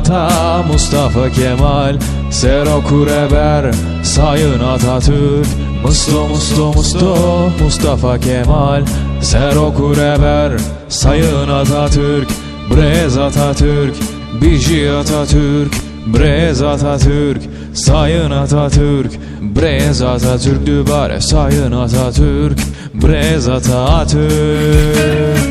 ata Mustafa Kemal Sero Kureber Sayın Atatürk. Musto Musto Musto Mustafa Kemal Sero Kureber Sayın Atatürk. Brez Atatürk Biji Atatürk. Brez Atatürk Sayın Atatürk. Brez Atatürk Dübare Sayın Atatürk. Brez Atatürk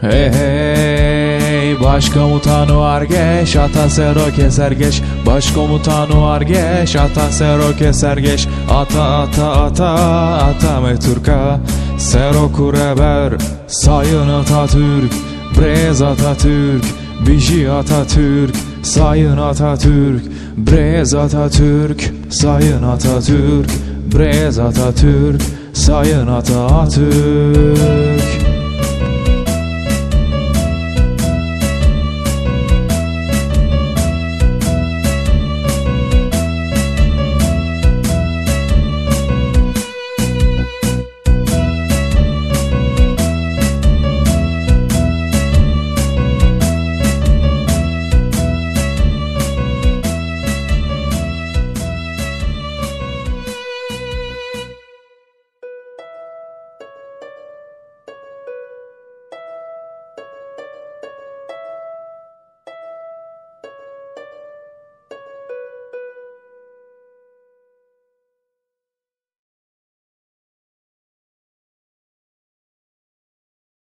Hey hey Başkomutanı var geç. Ata sero keser geç. Başkomutanı var geç. Ata sero keser geç. Ata ata ata Ata meturka. Sero kureber Sayın Atatürk. Brez Atatürk Biji Atatürk. Sayın Atatürk Brez Atatürk. Sayın Atatürk Brez Atatürk. Sayın Atatürk